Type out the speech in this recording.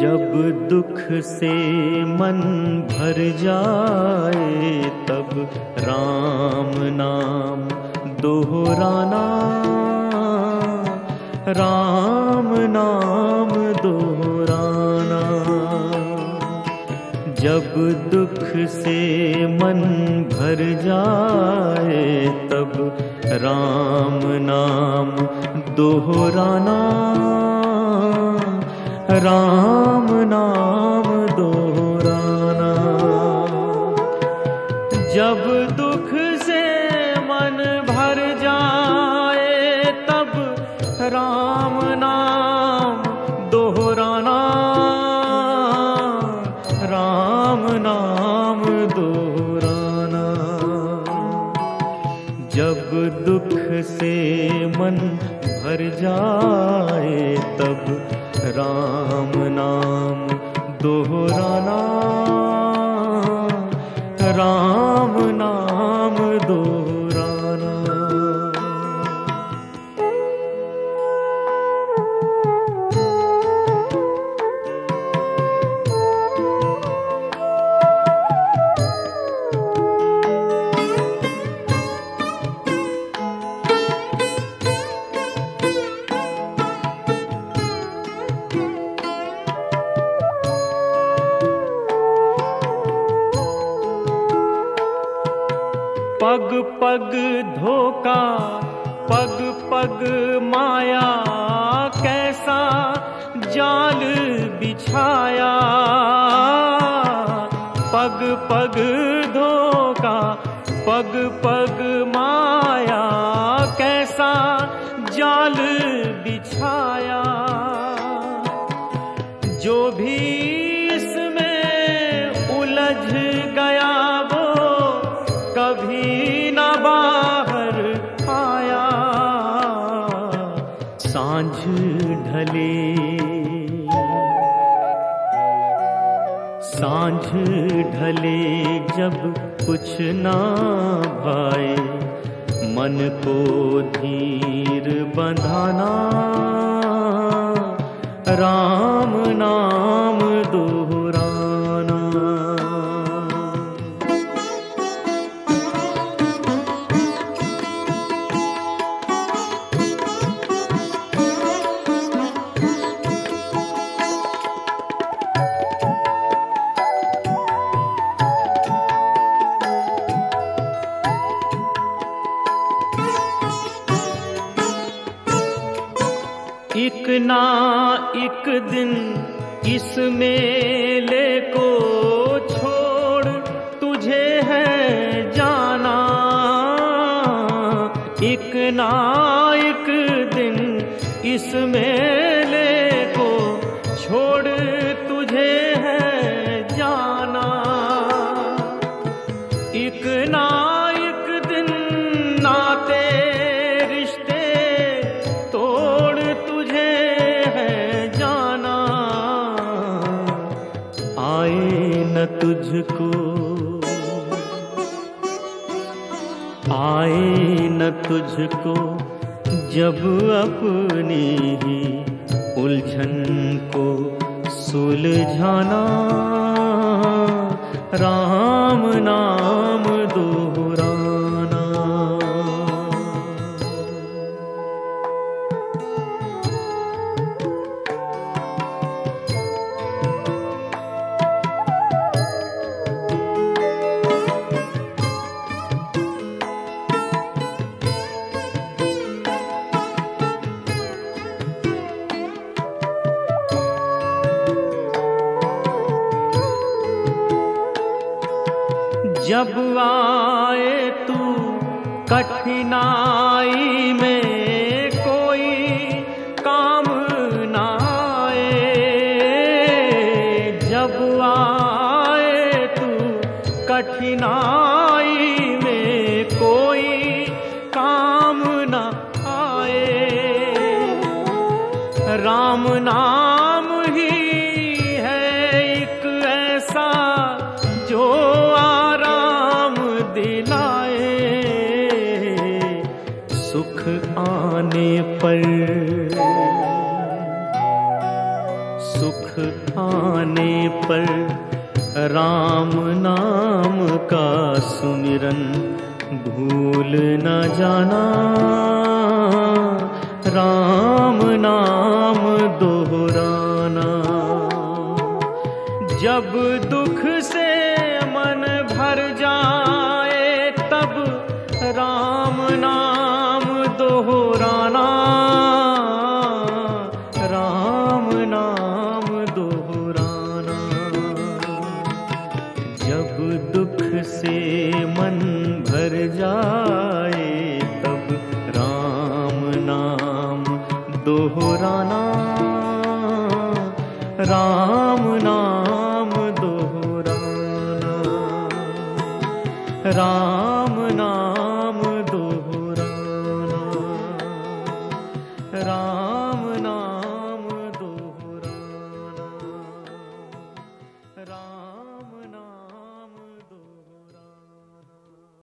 जब दुख से मन भर जाए, तब राम नाम दोहराना राम नाम दोहराना जब दुख से मन भर जाए, तब राम नाम दोहराना राम नाम दोहराना जब से मन भर जाए तब राम नाम दोहराना पग पग धोखा, पग पग माया, कैसा जाल बिछाया। पग पग धोखा, पग पग माया, कैसा जाल बिछाया। जो भी साँझ ढले। साँझ ढले जब कुछ ना भाए मन को धीर बंधाना। राम नाम ना एक दिन इस मेले को छोड़, तुझे है जाना। एक ना एक दिन इस मेले तुझको। आए न तुझको जब अपनी ही उलझन को सुलझाना। राम नाम जब आए तू कठिनाई में कोई काम ना आए। जब आए तू कठिनाई में कोई काम ना आए। राम नाम सुख आने पर। सुख आने पर राम नाम का सुमिरन भूल न जाना। राम नाम दोहराना। जब दुख से मन भर जाए, तब राम नाम दोहराना राम नाम दोहराना राम नाम दोहराना राम